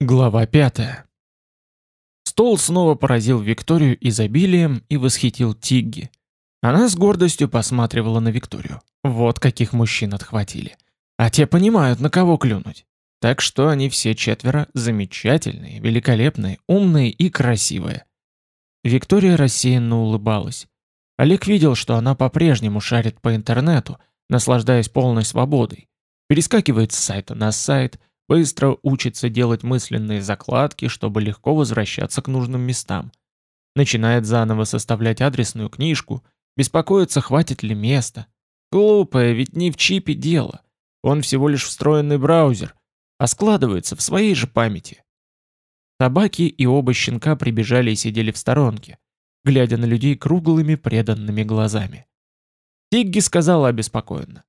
Глава 5. Стол снова поразил Викторию изобилием и восхитил Тигги. Она с гордостью посматривала на Викторию. Вот каких мужчин отхватили. А те понимают, на кого клюнуть. Так что они все четверо замечательные, великолепные, умные и красивые. Виктория рассеянно улыбалась. Олег видел, что она по-прежнему шарит по интернету, наслаждаясь полной свободой. Перескакивает с сайта на сайт, Быстро учится делать мысленные закладки, чтобы легко возвращаться к нужным местам. Начинает заново составлять адресную книжку, беспокоится, хватит ли места. Глупое, ведь не в чипе дело. Он всего лишь встроенный браузер, а складывается в своей же памяти. Собаки и оба щенка прибежали и сидели в сторонке, глядя на людей круглыми преданными глазами. Тигги сказала обеспокоенно.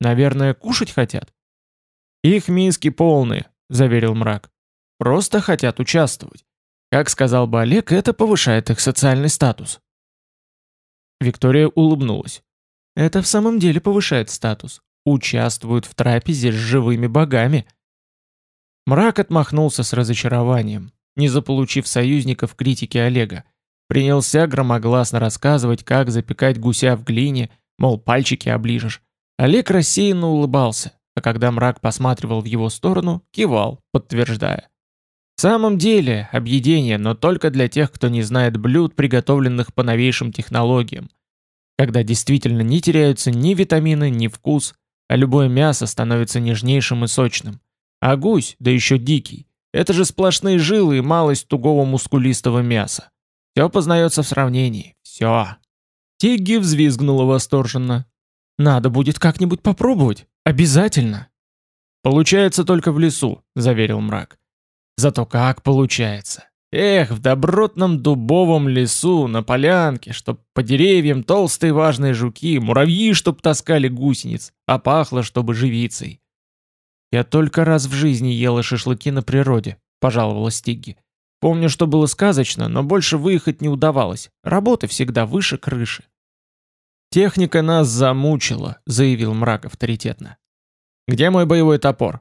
«Наверное, кушать хотят?» «Их миски полные», — заверил мрак. «Просто хотят участвовать. Как сказал бы Олег, это повышает их социальный статус». Виктория улыбнулась. «Это в самом деле повышает статус. Участвуют в трапезе с живыми богами». Мрак отмахнулся с разочарованием, не заполучив союзников критики Олега. Принялся громогласно рассказывать, как запекать гуся в глине, мол, пальчики оближешь. Олег рассеянно улыбался, а когда мрак посматривал в его сторону, кивал, подтверждая. В самом деле, объедение, но только для тех, кто не знает блюд, приготовленных по новейшим технологиям. Когда действительно не теряются ни витамины, ни вкус, а любое мясо становится нежнейшим и сочным. А гусь, да еще дикий, это же сплошные жилы и малость тугого мускулистого мяса. Все познается в сравнении. Все. Тигги взвизгнула восторженно. «Надо будет как-нибудь попробовать». Обязательно. Получается только в лесу, заверил мрак. Зато как получается. Эх, в добротном дубовом лесу, на полянке, чтоб по деревьям толстые важные жуки, муравьи, чтоб таскали гусениц, а пахло, чтобы живицей. Я только раз в жизни ела шашлыки на природе, пожаловалась Тигги. Помню, что было сказочно, но больше выехать не удавалось. Работа всегда выше крыши. «Техника нас замучила», — заявил мрак авторитетно. «Где мой боевой топор?»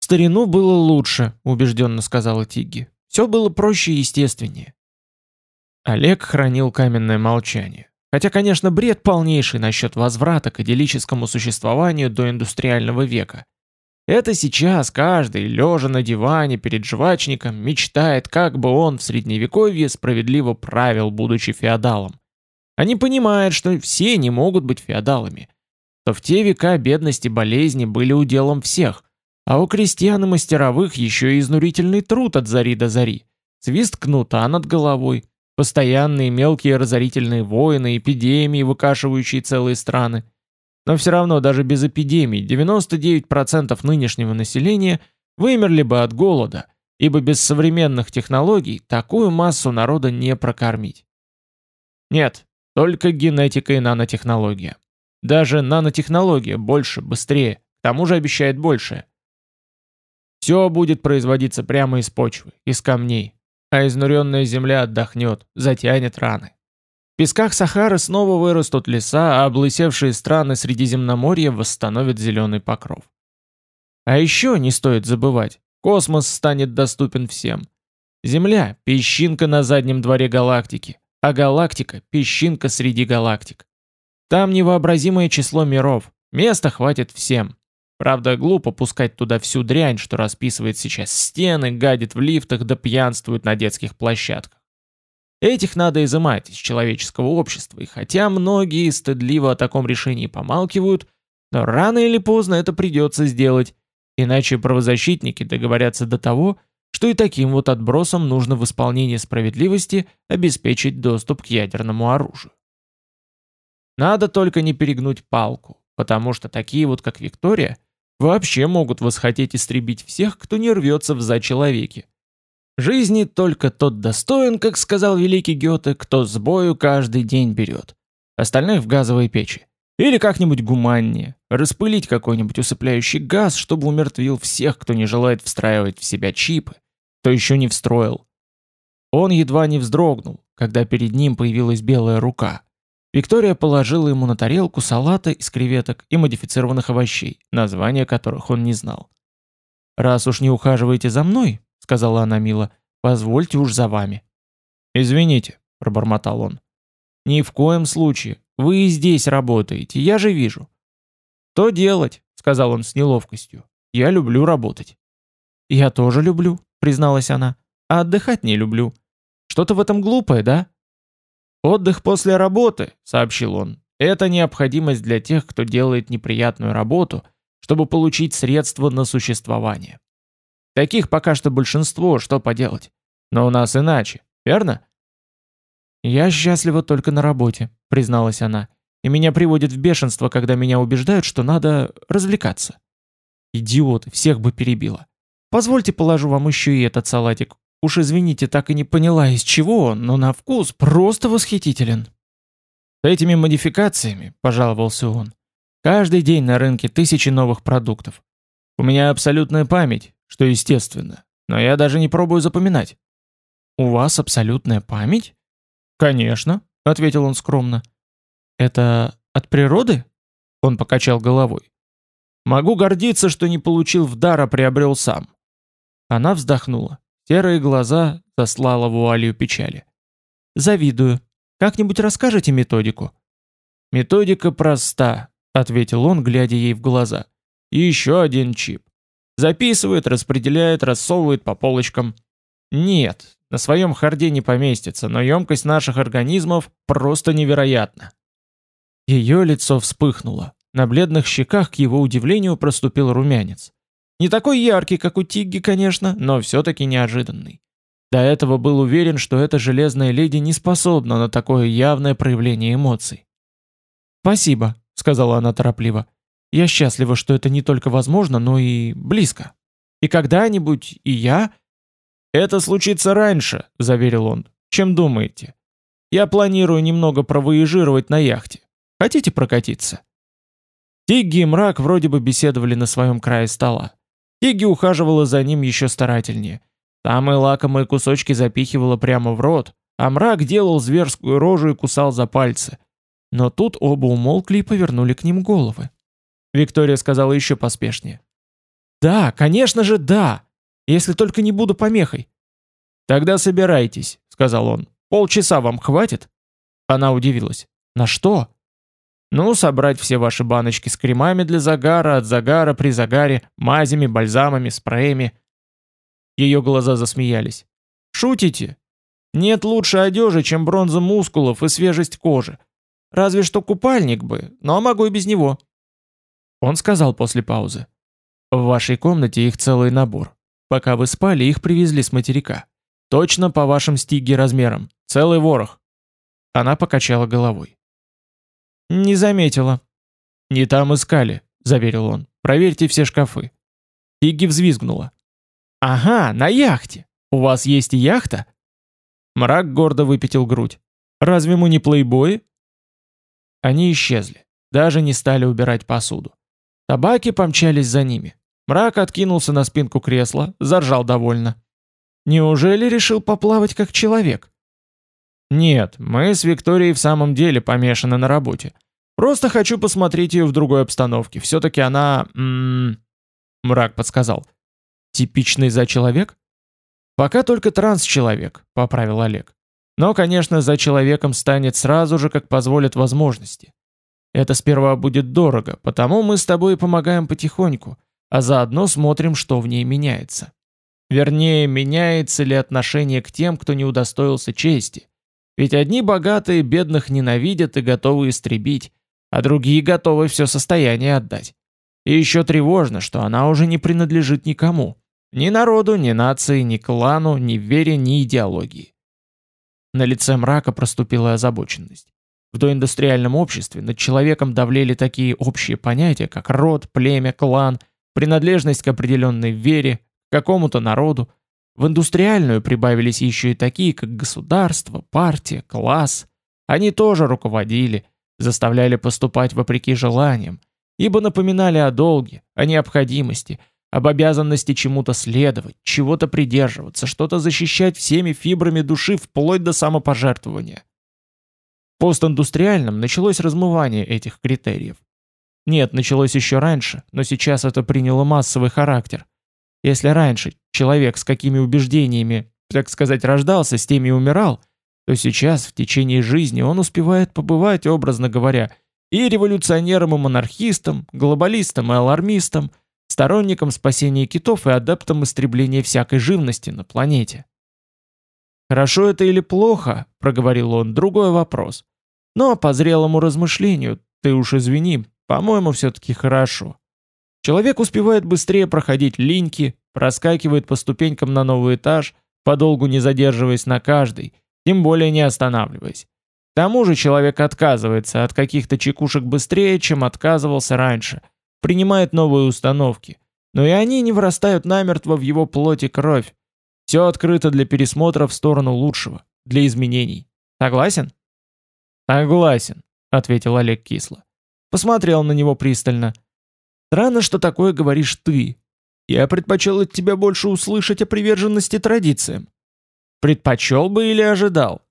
«В старину было лучше», — убежденно сказала Тигги. «Все было проще и естественнее». Олег хранил каменное молчание. Хотя, конечно, бред полнейший насчет возврата к идиллическому существованию до индустриального века. Это сейчас каждый, лежа на диване перед жвачником, мечтает, как бы он в средневековье справедливо правил, будучи феодалом. Они понимают, что все не могут быть феодалами, что в те века бедность и болезни были уделом всех, а у крестьян и мастеровых еще и изнурительный труд от зари до зари, свист кнута над головой, постоянные мелкие разорительные войны, эпидемии, выкашивающие целые страны. Но все равно даже без эпидемий 99% нынешнего населения вымерли бы от голода, ибо без современных технологий такую массу народа не прокормить. Нет, только генетика и нанотехнология. Даже нанотехнология больше, быстрее, к тому же обещает большее. Все будет производиться прямо из почвы, из камней, а изнуренная земля отдохнет, затянет раны. В песках Сахары снова вырастут леса, а облысевшие страны Средиземноморья восстановят зеленый покров. А еще не стоит забывать, космос станет доступен всем. Земля – песчинка на заднем дворе галактики, а галактика – песчинка среди галактик. Там невообразимое число миров, места хватит всем. Правда, глупо пускать туда всю дрянь, что расписывает сейчас стены, гадит в лифтах да пьянствует на детских площадках. Этих надо изымать из человеческого общества, и хотя многие стыдливо о таком решении помалкивают, но рано или поздно это придется сделать, иначе правозащитники договорятся до того, что и таким вот отбросам нужно в исполнении справедливости обеспечить доступ к ядерному оружию. Надо только не перегнуть палку, потому что такие вот, как Виктория, вообще могут восхотеть истребить всех, кто не рвется в за человеке. Жизни только тот достоин, как сказал великий Гёте, кто с бою каждый день берет. Остальных в газовой печи. Или как-нибудь гуманнее. Распылить какой-нибудь усыпляющий газ, чтобы умертвил всех, кто не желает встраивать в себя чипы, кто еще не встроил. Он едва не вздрогнул, когда перед ним появилась белая рука. Виктория положила ему на тарелку салата из креветок и модифицированных овощей, названия которых он не знал. «Раз уж не ухаживаете за мной», сказала она мило. Позвольте уж за вами. Извините, пробормотал он. Ни в коем случае. Вы и здесь работаете, я же вижу. То делать, сказал он с неловкостью. Я люблю работать. Я тоже люблю, призналась она. А отдыхать не люблю. Что-то в этом глупое, да? Отдых после работы, сообщил он. Это необходимость для тех, кто делает неприятную работу, чтобы получить средства на существование. Таких пока что большинство, что поделать. Но у нас иначе, верно? Я счастлива только на работе, призналась она. И меня приводит в бешенство, когда меня убеждают, что надо развлекаться. Идиоты, всех бы перебила. Позвольте положу вам еще и этот салатик. Уж извините, так и не поняла, из чего он, но на вкус просто восхитителен. С этими модификациями, пожаловался он, каждый день на рынке тысячи новых продуктов. У меня абсолютная память, что естественно, но я даже не пробую запоминать. У вас абсолютная память? Конечно, ответил он скромно. Это от природы? Он покачал головой. Могу гордиться, что не получил в дар, а приобрел сам. Она вздохнула. Серые глаза заслала вуалью печали. Завидую. Как-нибудь расскажете методику?» «Методика проста», — ответил он, глядя ей в глаза. «И еще один чип. Записывает, распределяет, рассовывает по полочкам. Нет, на своем харде не поместится, но емкость наших организмов просто невероятна». Ее лицо вспыхнуло. На бледных щеках, к его удивлению, проступил румянец. Не такой яркий, как у Тигги, конечно, но все-таки неожиданный. До этого был уверен, что эта железная леди не способна на такое явное проявление эмоций. «Спасибо», — сказала она торопливо. «Я счастлива, что это не только возможно, но и близко. И когда-нибудь и я...» «Это случится раньше», — заверил он, — «чем думаете. Я планирую немного провоежировать на яхте. Хотите прокатиться?» Тигги и Мрак вроде бы беседовали на своем крае стола. Тигги ухаживала за ним еще старательнее. Самые лакомые кусочки запихивала прямо в рот, а мрак делал зверскую рожу и кусал за пальцы. Но тут оба умолкли и повернули к ним головы. Виктория сказала еще поспешнее. «Да, конечно же, да! Если только не буду помехой!» «Тогда собирайтесь», — сказал он. «Полчаса вам хватит?» Она удивилась. «На что?» «Ну, собрать все ваши баночки с кремами для загара, от загара, при загаре, мазями, бальзамами, спреями. Ее глаза засмеялись. «Шутите? Нет лучше одежи, чем бронза мускулов и свежесть кожи. Разве что купальник бы, но могу и без него». Он сказал после паузы. «В вашей комнате их целый набор. Пока вы спали, их привезли с материка. Точно по вашим стиге размерам. Целый ворох». Она покачала головой. «Не заметила». «Не там искали», — заверил он. «Проверьте все шкафы». Тигги взвизгнула. «Ага, на яхте! У вас есть яхта?» Мрак гордо выпятил грудь. «Разве мы не плейбои?» Они исчезли, даже не стали убирать посуду. Табаки помчались за ними. Мрак откинулся на спинку кресла, заржал довольно. «Неужели решил поплавать как человек?» «Нет, мы с Викторией в самом деле помешаны на работе. Просто хочу посмотреть ее в другой обстановке. Все-таки она...» Мрак подсказал. Типичный за человек? Пока только транс-человек, поправил Олег. Но, конечно, за человеком станет сразу же, как позволят возможности. Это сперва будет дорого, потому мы с тобой помогаем потихоньку, а заодно смотрим, что в ней меняется. Вернее, меняется ли отношение к тем, кто не удостоился чести. Ведь одни богатые бедных ненавидят и готовы истребить, а другие готовы все состояние отдать. И еще тревожно, что она уже не принадлежит никому. Ни народу, ни нации, ни клану, ни вере, ни идеологии. На лице мрака проступила озабоченность. В доиндустриальном обществе над человеком давлели такие общие понятия, как род, племя, клан, принадлежность к определенной вере, какому-то народу. В индустриальную прибавились еще и такие, как государство, партия, класс. Они тоже руководили, заставляли поступать вопреки желаниям, ибо напоминали о долге, о необходимости, об обязанности чему-то следовать, чего-то придерживаться, что-то защищать всеми фибрами души вплоть до самопожертвования. В постиндустриальном началось размывание этих критериев. Нет, началось еще раньше, но сейчас это приняло массовый характер. Если раньше человек с какими убеждениями, так сказать, рождался, с теми и умирал, то сейчас в течение жизни он успевает побывать, образно говоря, и революционером, и монархистом, глобалистом и алармистом, сторонником спасения китов и адептом истребления всякой живности на планете. «Хорошо это или плохо?» — проговорил он, — другой вопрос. «Но по зрелому размышлению, ты уж извини, по-моему, все-таки хорошо. Человек успевает быстрее проходить линьки, проскакивает по ступенькам на новый этаж, подолгу не задерживаясь на каждой, тем более не останавливаясь. К тому же человек отказывается от каких-то чекушек быстрее, чем отказывался раньше, принимает новые установки, но и они не врастают намертво в его плоть и кровь. Все открыто для пересмотра в сторону лучшего, для изменений. Согласен? Согласен, ответил Олег кисло. Посмотрел на него пристально. Странно, что такое говоришь ты. Я предпочел от тебя больше услышать о приверженности традициям. Предпочел бы или ожидал?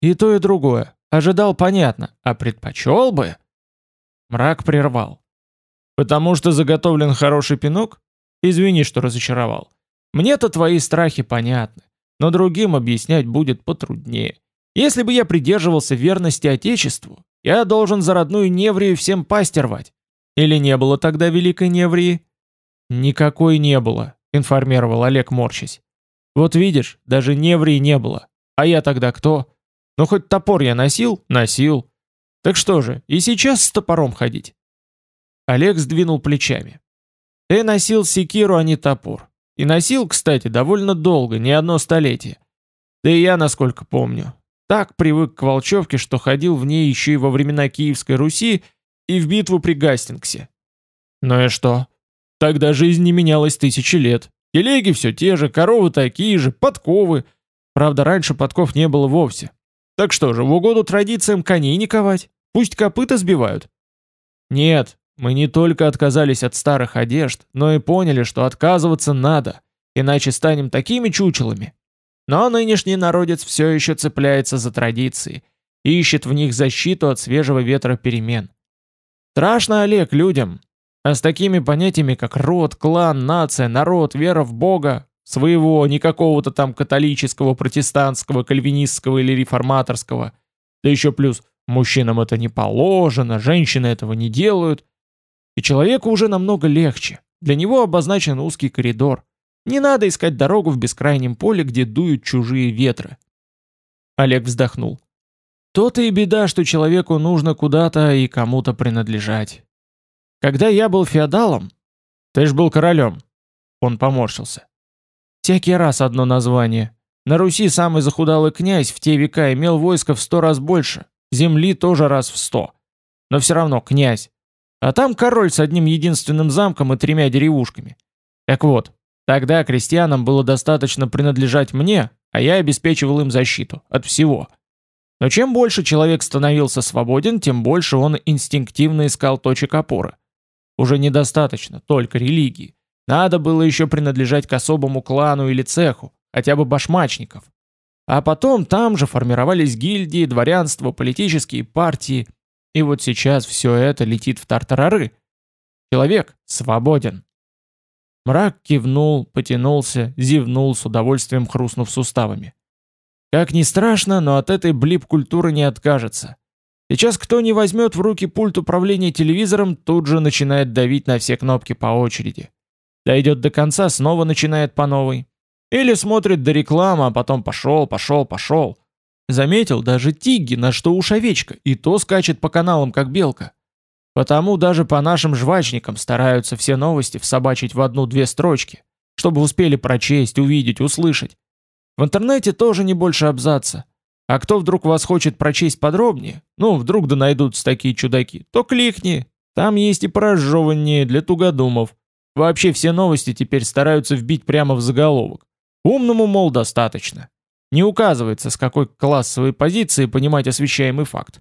И то, и другое. Ожидал, понятно. А предпочел бы? Мрак прервал. Потому что заготовлен хороший пинок? Извини, что разочаровал. Мне-то твои страхи понятны, но другим объяснять будет потруднее. Если бы я придерживался верности Отечеству, я должен за родную Неврию всем пасть рвать. Или не было тогда Великой Неврии? Никакой не было, информировал Олег морщась. Вот видишь, даже Неврии не было. А я тогда кто? Ну хоть топор я носил? Носил. Так что же, и сейчас с топором ходить? Олег сдвинул плечами. Ты носил секиру, а не топор. И носил, кстати, довольно долго, не одно столетие. Да и я, насколько помню, так привык к Волчевке, что ходил в ней еще и во времена Киевской Руси и в битву при Гастингсе. Ну и что? Тогда жизнь не менялась тысячи лет. Телеги все те же, коровы такие же, подковы. Правда, раньше подков не было вовсе. Так что же, в угоду традициям коней не ковать? Пусть копыта сбивают. Нет, мы не только отказались от старых одежд, но и поняли, что отказываться надо, иначе станем такими чучелами. Но нынешний народец все еще цепляется за традиции и ищет в них защиту от свежего ветра перемен. Страшно, Олег, людям, а с такими понятиями, как род, клан, нация, народ, вера в Бога, своего, не какого-то там католического, протестантского, кальвинистского или реформаторского, да еще плюс мужчинам это не положено, женщины этого не делают, и человеку уже намного легче. Для него обозначен узкий коридор. Не надо искать дорогу в бескрайнем поле, где дуют чужие ветры. Олег вздохнул. То-то и беда, что человеку нужно куда-то и кому-то принадлежать. Когда я был феодалом... Ты ж был королем. Он поморщился. Всякий раз одно название. На Руси самый захудалый князь в те века имел войско в сто раз больше. Земли тоже раз в сто. Но все равно князь. А там король с одним единственным замком и тремя деревушками. Так вот, тогда крестьянам было достаточно принадлежать мне, а я обеспечивал им защиту. От всего. Но чем больше человек становился свободен, тем больше он инстинктивно искал точек опоры. Уже недостаточно только религии. Надо было еще принадлежать к особому клану или цеху, хотя бы башмачников. А потом там же формировались гильдии, дворянство, политические партии. И вот сейчас все это летит в тартарары. Человек свободен. Мрак кивнул, потянулся, зевнул с удовольствием хрустнув суставами. Как ни страшно, но от этой блип-культуры не откажется. Сейчас кто не возьмет в руки пульт управления телевизором, тут же начинает давить на все кнопки по очереди. Дойдет до конца, снова начинает по новой. Или смотрит до рекламы, а потом пошел, пошел, пошел. Заметил даже Тигги, на что уж овечка, и то скачет по каналам, как белка. Потому даже по нашим жвачникам стараются все новости всобачить в одну-две строчки, чтобы успели прочесть, увидеть, услышать. В интернете тоже не больше абзаца. А кто вдруг вас хочет прочесть подробнее, ну, вдруг да найдутся такие чудаки, то кликни. Там есть и поразжеваннее для тугодумов. Вообще все новости теперь стараются вбить прямо в заголовок. Умному, мол, достаточно. Не указывается, с какой классовой позиции понимать освещаемый факт.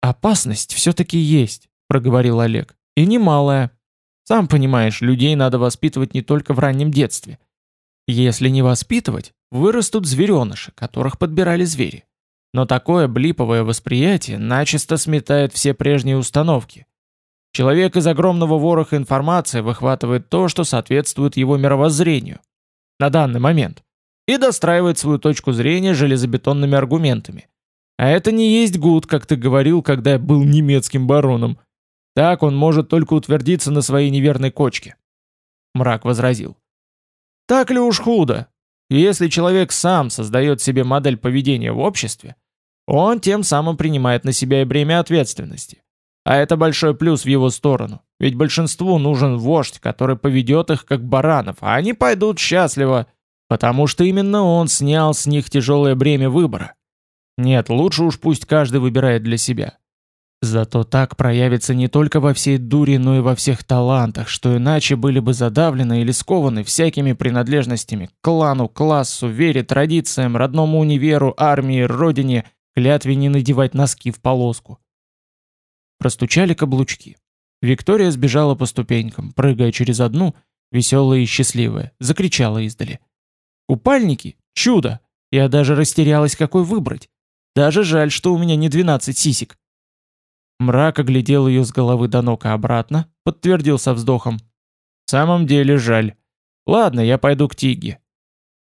«Опасность все-таки есть», — проговорил Олег. «И немалая. Сам понимаешь, людей надо воспитывать не только в раннем детстве. Если не воспитывать, вырастут звереныши, которых подбирали звери. Но такое блиповое восприятие начисто сметает все прежние установки. Человек из огромного вороха информации выхватывает то, что соответствует его мировоззрению на данный момент, и достраивает свою точку зрения железобетонными аргументами. А это не есть гуд, как ты говорил, когда я был немецким бароном. Так он может только утвердиться на своей неверной кочке. Мрак возразил. Так ли уж худо? Если человек сам создает себе модель поведения в обществе, он тем самым принимает на себя и бремя ответственности. А это большой плюс в его сторону, ведь большинству нужен вождь, который поведет их как баранов, а они пойдут счастливо, потому что именно он снял с них тяжелое бремя выбора. Нет, лучше уж пусть каждый выбирает для себя. Зато так проявится не только во всей дуре, но и во всех талантах, что иначе были бы задавлены или скованы всякими принадлежностями к клану, классу, вере, традициям, родному универу, армии, родине, клятве не надевать носки в полоску. Простучали каблучки. Виктория сбежала по ступенькам, прыгая через одну, веселая и счастливая, закричала издали. «Купальники? Чудо! Я даже растерялась, какой выбрать. Даже жаль, что у меня не 12 сисек». Мрак оглядел ее с головы до ног и обратно, подтвердил со вздохом. «В самом деле жаль. Ладно, я пойду к Тиге».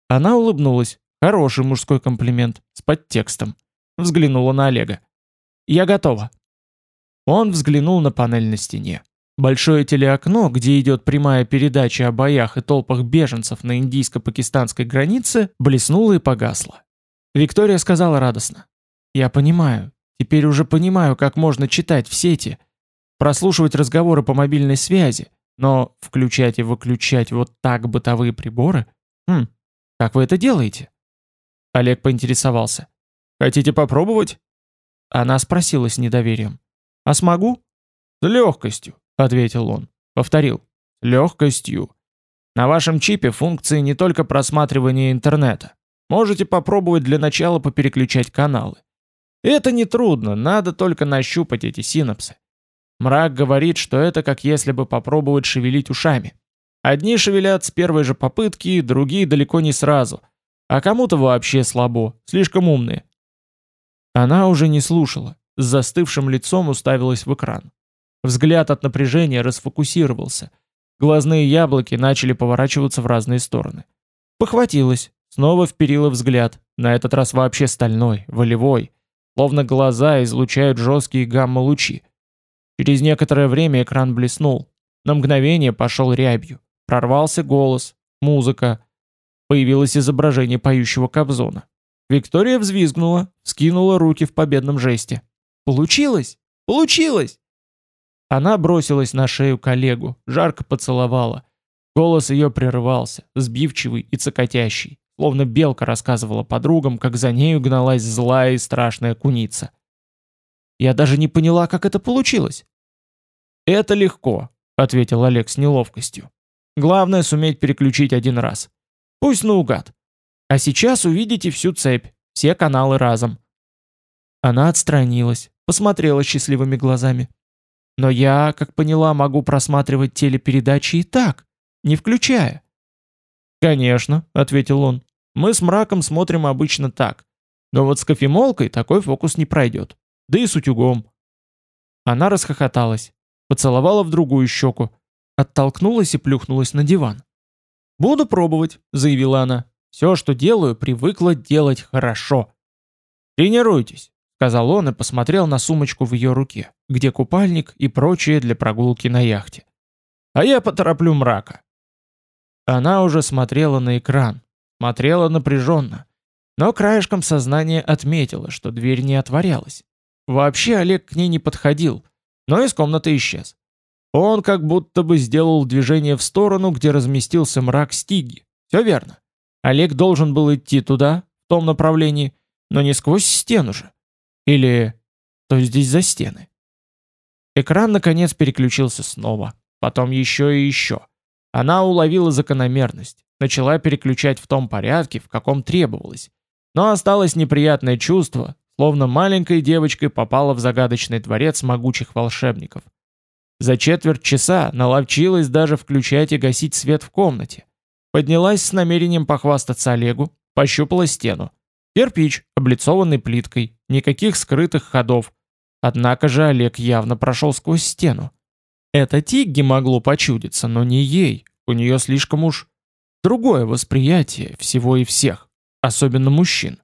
Она улыбнулась. Хороший мужской комплимент, с подтекстом. Взглянула на Олега. «Я готова». Он взглянул на панель на стене. Большое телеокно, где идет прямая передача о боях и толпах беженцев на индийско-пакистанской границе, блеснуло и погасло. Виктория сказала радостно. «Я понимаю, Теперь уже понимаю, как можно читать в сети, прослушивать разговоры по мобильной связи, но включать и выключать вот так бытовые приборы? Хм, как вы это делаете? Олег поинтересовался. Хотите попробовать? Она спросила с недоверием. А смогу? С легкостью, ответил он. Повторил. Легкостью. На вашем чипе функции не только просматривания интернета. Можете попробовать для начала попереключать каналы. Это нетрудно, надо только нащупать эти синапсы. Мрак говорит, что это как если бы попробовать шевелить ушами. Одни шевелят с первой же попытки, другие далеко не сразу. А кому-то вообще слабо, слишком умные. Она уже не слушала, с застывшим лицом уставилась в экран. Взгляд от напряжения расфокусировался. Глазные яблоки начали поворачиваться в разные стороны. Похватилась, снова вперила взгляд, на этот раз вообще стальной, волевой, словно глаза излучают жесткие гамма-лучи. Через некоторое время экран блеснул. На мгновение пошел рябью. Прорвался голос, музыка. Появилось изображение поющего Кобзона. Виктория взвизгнула, скинула руки в победном жесте. «Получилось! Получилось!» Она бросилась на шею коллегу, жарко поцеловала. Голос ее прерывался, сбивчивый и цокотящий словно белка рассказывала подругам, как за нею гналась злая и страшная куница. Я даже не поняла, как это получилось. «Это легко», — ответил Олег с неловкостью. «Главное суметь переключить один раз. Пусть наугад. А сейчас увидите всю цепь, все каналы разом». Она отстранилась, посмотрела счастливыми глазами. «Но я, как поняла, могу просматривать телепередачи и так, не включая». «Конечно», — ответил он. Мы с мраком смотрим обычно так. Но вот с кофемолкой такой фокус не пройдет. Да и с утюгом. Она расхохоталась, поцеловала в другую щеку, оттолкнулась и плюхнулась на диван. «Буду пробовать», — заявила она. «Все, что делаю, привыкла делать хорошо». «Тренируйтесь», — сказал он и посмотрел на сумочку в ее руке, где купальник и прочее для прогулки на яхте. «А я потороплю мрака». Она уже смотрела на экран, Смотрела напряженно, но краешком сознания отметила, что дверь не отворялась. Вообще Олег к ней не подходил, но из комнаты исчез. Он как будто бы сделал движение в сторону, где разместился мрак Стиги. Все верно. Олег должен был идти туда, в том направлении, но не сквозь стену же. Или... то здесь за стены. Экран, наконец, переключился снова. Потом еще и еще. Она уловила закономерность начала переключать в том порядке, в каком требовалось. Но осталось неприятное чувство, словно маленькой девочкой попала в загадочный дворец могучих волшебников. За четверть часа наловчилась даже включать и гасить свет в комнате. Поднялась с намерением похвастаться Олегу, пощупала стену. Кирпич, облицованный плиткой, никаких скрытых ходов. Однако же Олег явно прошел сквозь стену. Это Тигги могло почудиться, но не ей, у нее слишком уж другое восприятие всего и всех, особенно мужчин.